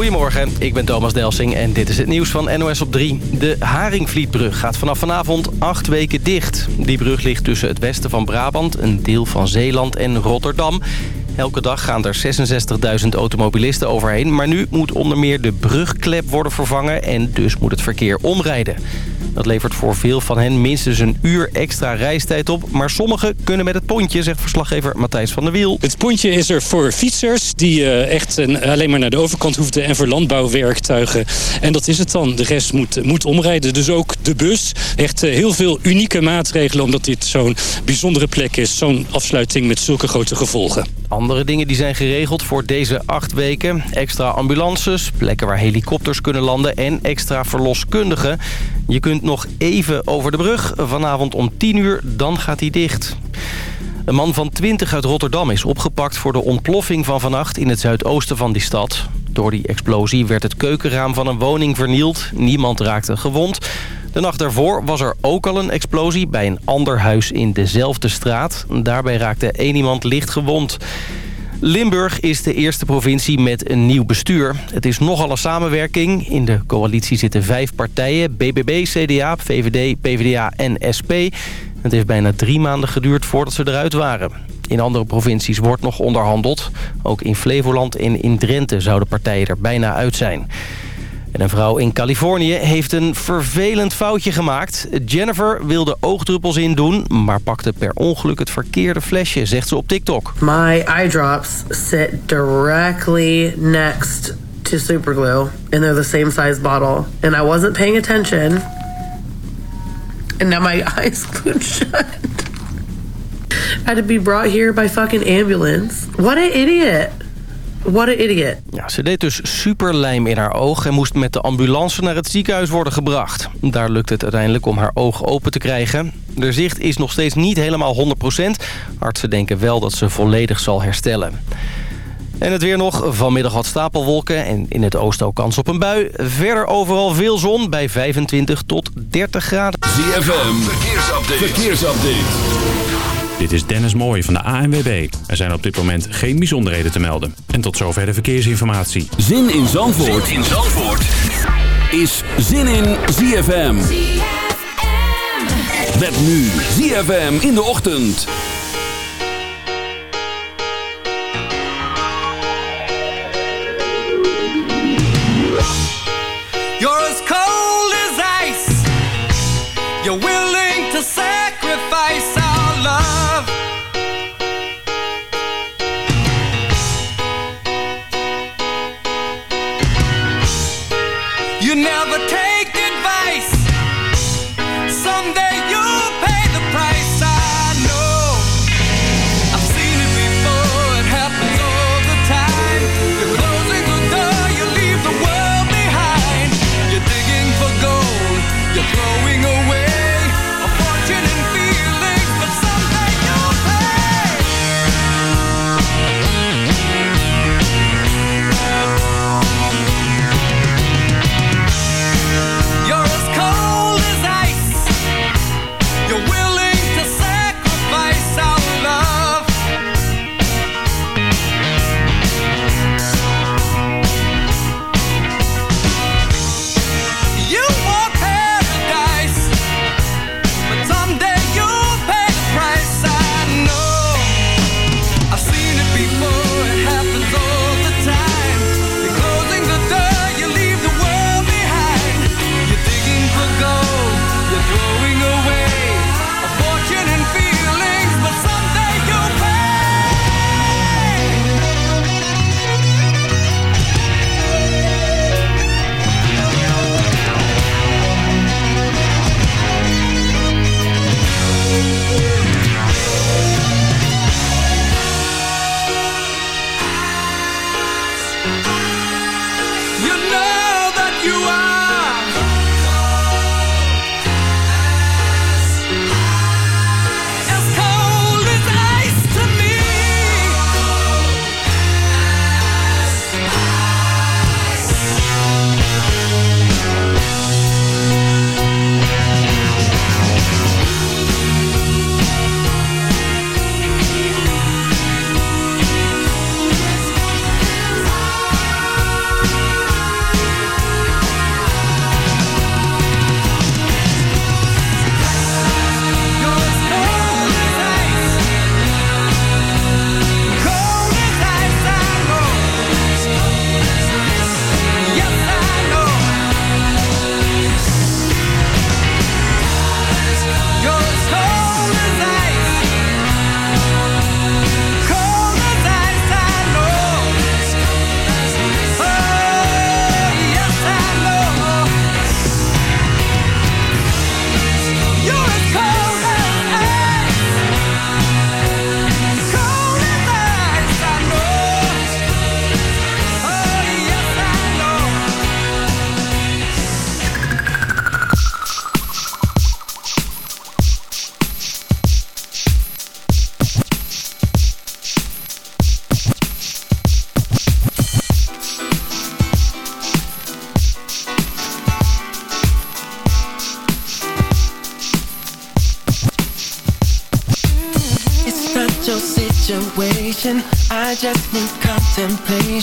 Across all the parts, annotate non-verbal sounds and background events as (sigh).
Goedemorgen, ik ben Thomas Delsing en dit is het nieuws van NOS op 3. De Haringvlietbrug gaat vanaf vanavond acht weken dicht. Die brug ligt tussen het westen van Brabant, een deel van Zeeland en Rotterdam. Elke dag gaan er 66.000 automobilisten overheen. Maar nu moet onder meer de brugklep worden vervangen en dus moet het verkeer omrijden. Dat levert voor veel van hen minstens een uur extra reistijd op. Maar sommigen kunnen met het pontje, zegt verslaggever Matthijs van der Wiel. Het pontje is er voor fietsers die uh, echt alleen maar naar de overkant hoefden... en voor landbouwwerktuigen. En dat is het dan. De rest moet, moet omrijden. Dus ook de bus. Echt uh, heel veel unieke maatregelen... omdat dit zo'n bijzondere plek is. Zo'n afsluiting met zulke grote gevolgen. Andere dingen die zijn geregeld voor deze acht weken. Extra ambulances, plekken waar helikopters kunnen landen... en extra verloskundigen. Je kunt nog even over de brug. Vanavond om 10 uur, dan gaat hij dicht. Een man van 20 uit Rotterdam is opgepakt voor de ontploffing van vannacht in het zuidoosten van die stad. Door die explosie werd het keukenraam van een woning vernield. Niemand raakte gewond. De nacht daarvoor was er ook al een explosie bij een ander huis in dezelfde straat. Daarbij raakte één iemand licht gewond. Limburg is de eerste provincie met een nieuw bestuur. Het is nogal een samenwerking. In de coalitie zitten vijf partijen. BBB, CDA, VVD, PvdA en SP. Het heeft bijna drie maanden geduurd voordat ze eruit waren. In andere provincies wordt nog onderhandeld. Ook in Flevoland en in Drenthe zouden partijen er bijna uit zijn. En een vrouw in Californië heeft een vervelend foutje gemaakt. Jennifer wilde oogdruppels in doen, maar pakte per ongeluk het verkeerde flesje, zegt ze op TikTok. My eye drops sit directly next to superglue and they're the same size bottle. And I wasn't paying attention. And now my (laughs) eyes glued shut. Had to be brought here by fucking ambulance. What an idiot. What an idiot. Ja, ze deed dus superlijm in haar oog en moest met de ambulance naar het ziekenhuis worden gebracht. Daar lukt het uiteindelijk om haar oog open te krijgen. De zicht is nog steeds niet helemaal 100%. Artsen denken wel dat ze volledig zal herstellen. En het weer nog. Vanmiddag wat stapelwolken en in het oosten ook kans op een bui. Verder overal veel zon bij 25 tot 30 graden. ZFM, verkeersupdate. verkeersupdate. Dit is Dennis Mooij van de ANWB. Er zijn op dit moment geen bijzonderheden te melden. En tot zover de verkeersinformatie. Zin in Zandvoort, zin in Zandvoort. is Zin in ZFM. ZFM. Met nu ZFM in de ochtend.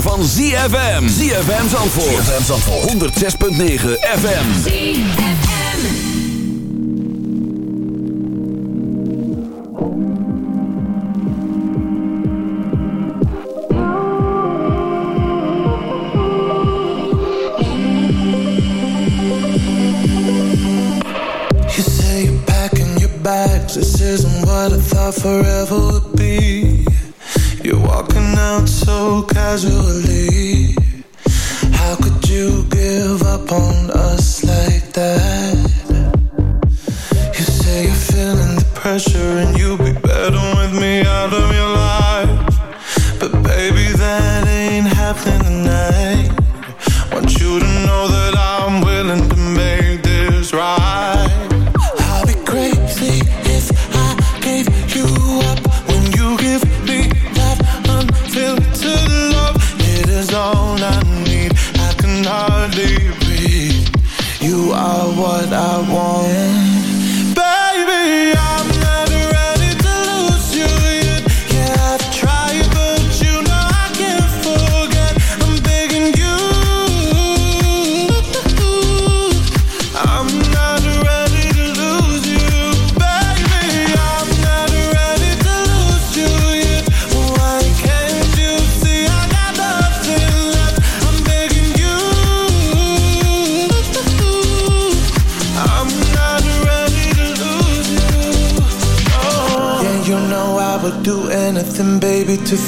zomer van ZFM. ZFM Zandvoort. ZFM Zandvoort. 106.9 FM. ZFM. You say you're packing your bags. This isn't what I thought forever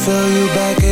baby, to feel you back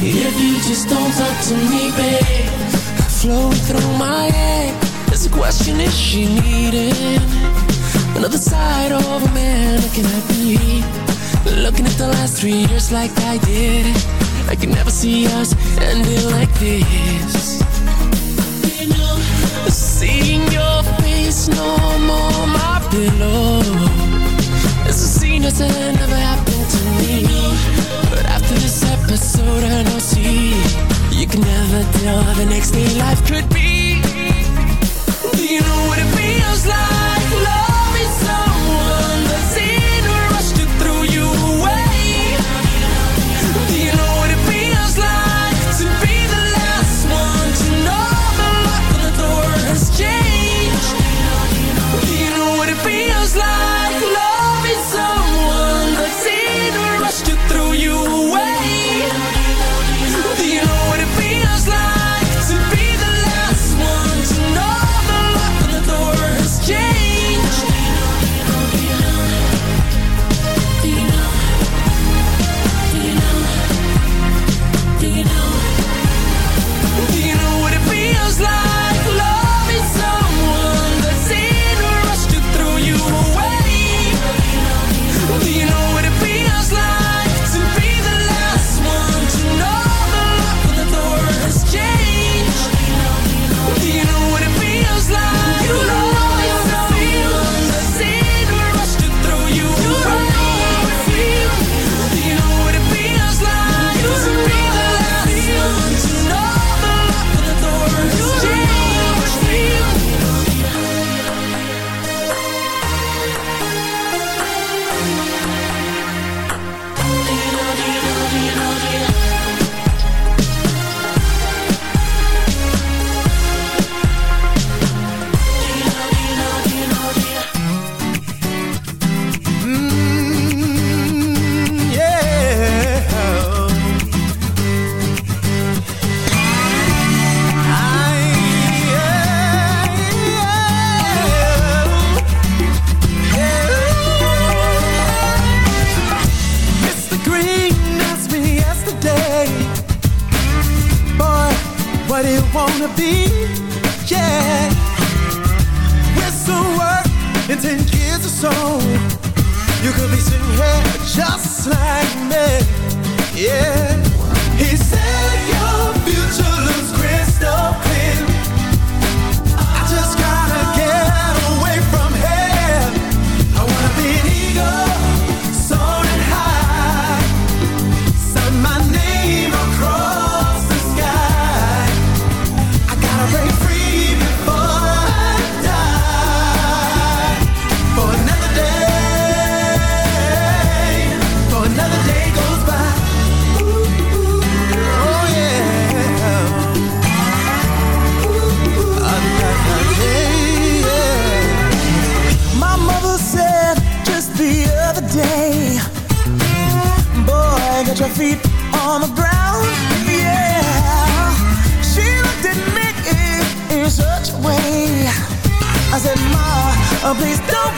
If you just don't talk to me, babe flow through my head. There's a question, is she needing Another side of a man looking at me. Looking at the last three years like I did I could never see us ending like this. Seeing your face no more my pillow. It's a scene that's never happened to me. But after this episode I don't see. You can never tell how the next day life could be. Do you know what it feels like? Love is so Oh, please don't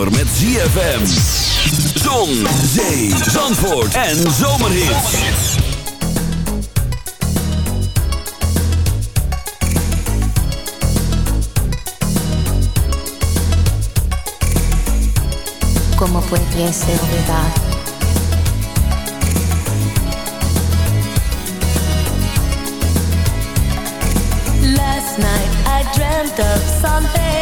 zomer met ZFM. Zon, zee, zandvoort en zomerhit. Como pudiese olvidar Last night I dreamt of something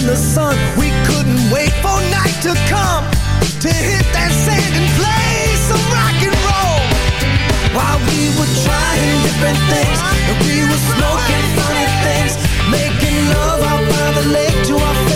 in the sun. We couldn't wait for night to come to hit that sand and play some rock and roll. While we were trying different things, and we were smoking funny things, making love out by the lake to our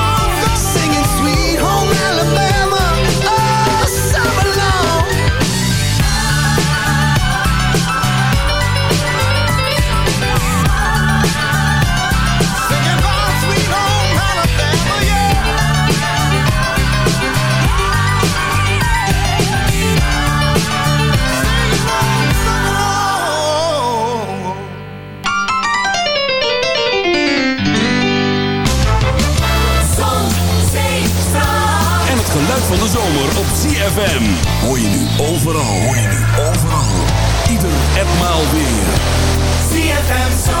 van de zomer op CFM. Hoor je nu overal. Hoor je nu overal. Ieder en maal weer. CFM